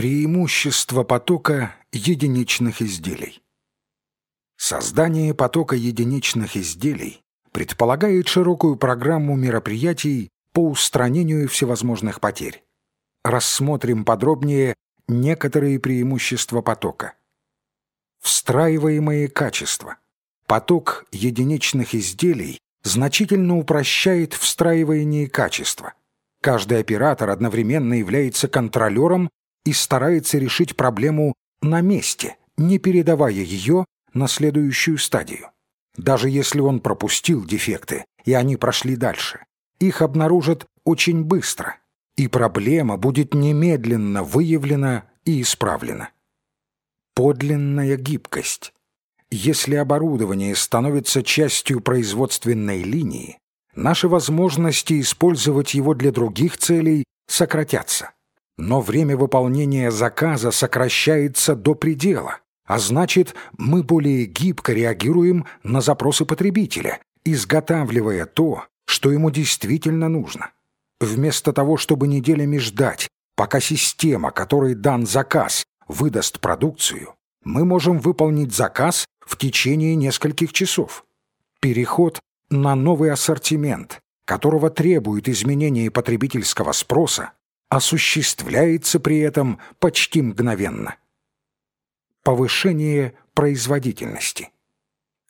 Преимущество потока единичных изделий. Создание потока единичных изделий предполагает широкую программу мероприятий по устранению всевозможных потерь. Рассмотрим подробнее некоторые преимущества потока. Встраиваемые качества. Поток единичных изделий значительно упрощает встраивание качества. Каждый оператор одновременно является контролером и старается решить проблему на месте, не передавая ее на следующую стадию. Даже если он пропустил дефекты, и они прошли дальше, их обнаружат очень быстро, и проблема будет немедленно выявлена и исправлена. Подлинная гибкость. Если оборудование становится частью производственной линии, наши возможности использовать его для других целей сократятся но время выполнения заказа сокращается до предела, а значит, мы более гибко реагируем на запросы потребителя, изготавливая то, что ему действительно нужно. Вместо того, чтобы неделями ждать, пока система, которой дан заказ, выдаст продукцию, мы можем выполнить заказ в течение нескольких часов. Переход на новый ассортимент, которого требует изменение потребительского спроса, осуществляется при этом почти мгновенно. Повышение производительности.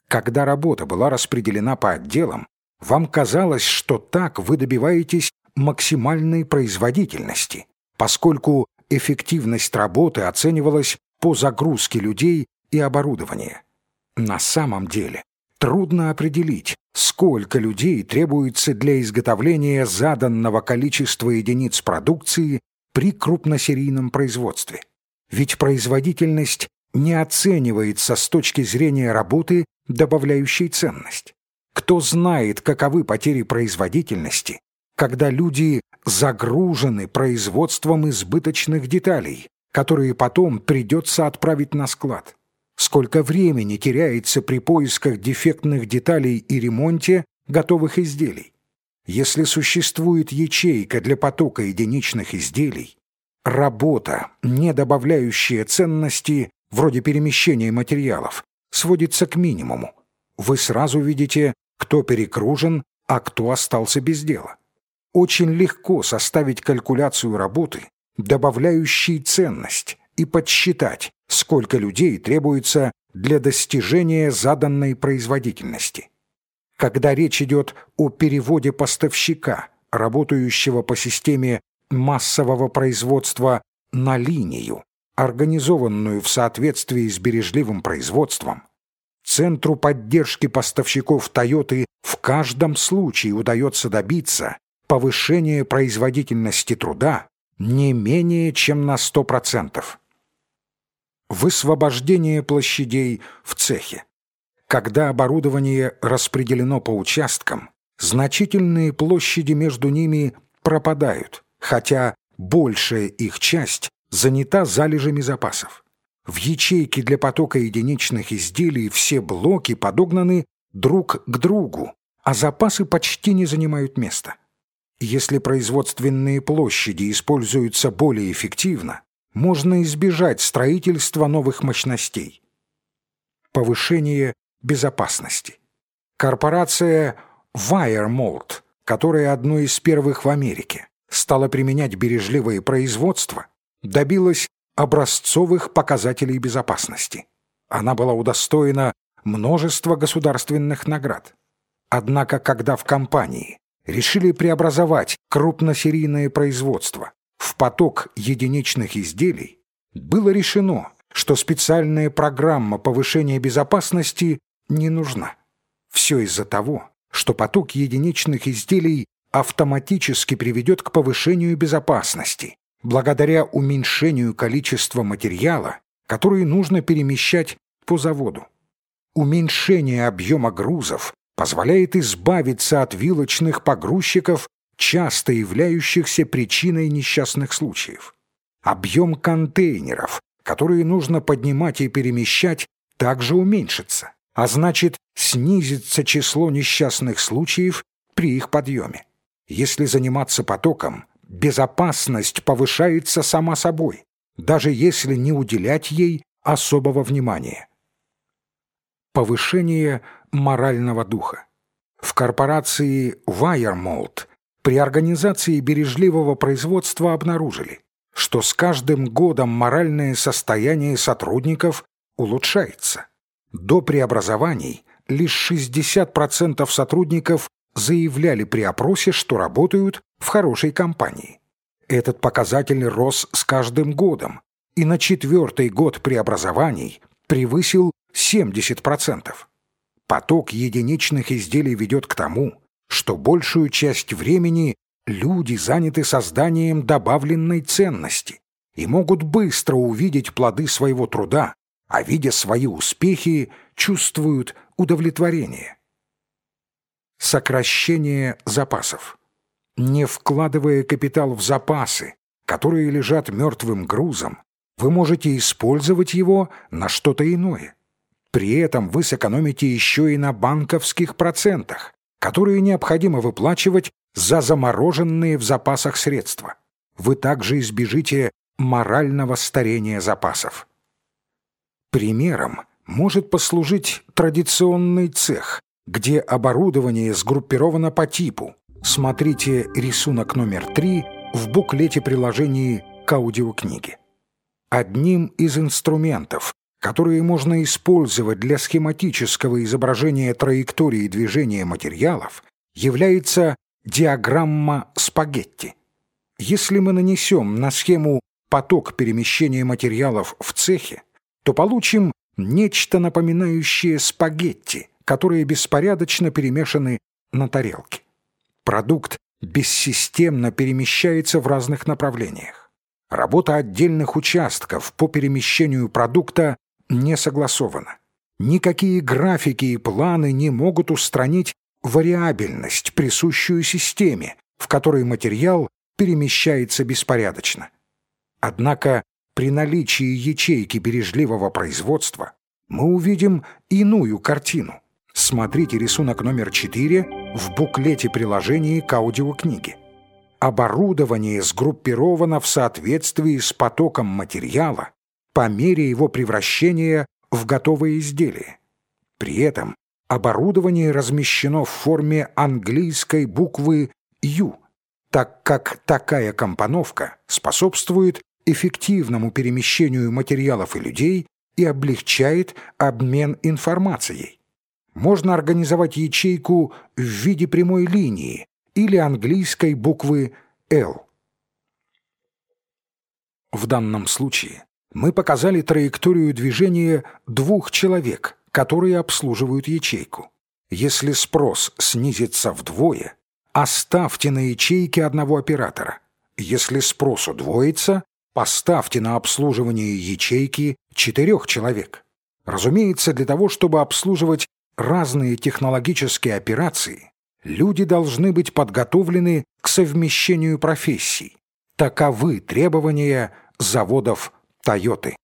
Когда работа была распределена по отделам, вам казалось, что так вы добиваетесь максимальной производительности, поскольку эффективность работы оценивалась по загрузке людей и оборудования. На самом деле трудно определить, сколько людей требуется для изготовления заданного количества единиц продукции при крупносерийном производстве. Ведь производительность не оценивается с точки зрения работы, добавляющей ценность. Кто знает, каковы потери производительности, когда люди загружены производством избыточных деталей, которые потом придется отправить на склад сколько времени теряется при поисках дефектных деталей и ремонте готовых изделий. Если существует ячейка для потока единичных изделий, работа, не добавляющая ценности, вроде перемещения материалов, сводится к минимуму. Вы сразу видите, кто перекружен, а кто остался без дела. Очень легко составить калькуляцию работы, добавляющей ценность, и подсчитать, сколько людей требуется для достижения заданной производительности. Когда речь идет о переводе поставщика, работающего по системе массового производства на линию, организованную в соответствии с бережливым производством, Центру поддержки поставщиков Toyota в каждом случае удается добиться повышения производительности труда не менее чем на 100% высвобождение площадей в цехе. Когда оборудование распределено по участкам, значительные площади между ними пропадают, хотя большая их часть занята залежами запасов. В ячейке для потока единичных изделий все блоки подогнаны друг к другу, а запасы почти не занимают места. Если производственные площади используются более эффективно, можно избежать строительства новых мощностей. Повышение безопасности. Корпорация WireMold, которая одной из первых в Америке стала применять бережливое производство, добилась образцовых показателей безопасности. Она была удостоена множества государственных наград. Однако, когда в компании решили преобразовать крупносерийное производство в поток единичных изделий, было решено, что специальная программа повышения безопасности не нужна. Все из-за того, что поток единичных изделий автоматически приведет к повышению безопасности, благодаря уменьшению количества материала, который нужно перемещать по заводу. Уменьшение объема грузов позволяет избавиться от вилочных погрузчиков часто являющихся причиной несчастных случаев. Объем контейнеров, которые нужно поднимать и перемещать, также уменьшится, а значит снизится число несчастных случаев при их подъеме. Если заниматься потоком, безопасность повышается сама собой, даже если не уделять ей особого внимания. Повышение морального духа. В корпорации Wiremold при организации бережливого производства обнаружили, что с каждым годом моральное состояние сотрудников улучшается. До преобразований лишь 60% сотрудников заявляли при опросе, что работают в хорошей компании. Этот показатель рос с каждым годом и на четвертый год преобразований превысил 70%. Поток единичных изделий ведет к тому, что большую часть времени люди заняты созданием добавленной ценности и могут быстро увидеть плоды своего труда, а видя свои успехи, чувствуют удовлетворение. Сокращение запасов. Не вкладывая капитал в запасы, которые лежат мертвым грузом, вы можете использовать его на что-то иное. При этом вы сэкономите еще и на банковских процентах, которые необходимо выплачивать за замороженные в запасах средства. Вы также избежите морального старения запасов. Примером может послужить традиционный цех, где оборудование сгруппировано по типу. Смотрите рисунок номер 3 в буклете приложении к аудиокниге. Одним из инструментов, которые можно использовать для схематического изображения траектории движения материалов, является диаграмма спагетти. Если мы нанесем на схему поток перемещения материалов в цехе, то получим нечто напоминающее спагетти, которые беспорядочно перемешаны на тарелке. Продукт бессистемно перемещается в разных направлениях. Работа отдельных участков по перемещению продукта не согласовано. Никакие графики и планы не могут устранить вариабельность, присущую системе, в которой материал перемещается беспорядочно. Однако при наличии ячейки бережливого производства мы увидим иную картину. Смотрите рисунок номер 4 в буклете приложения к аудиокниге. Оборудование сгруппировано в соответствии с потоком материала, по мере его превращения в готовое изделие. При этом оборудование размещено в форме английской буквы «Ю», так как такая компоновка способствует эффективному перемещению материалов и людей и облегчает обмен информацией. Можно организовать ячейку в виде прямой линии или английской буквы «Л». В данном случае мы показали траекторию движения двух человек, которые обслуживают ячейку. Если спрос снизится вдвое, оставьте на ячейке одного оператора. Если спрос удвоится, поставьте на обслуживание ячейки четырех человек. Разумеется, для того, чтобы обслуживать разные технологические операции, люди должны быть подготовлены к совмещению профессий. Таковы требования заводов Тойоты.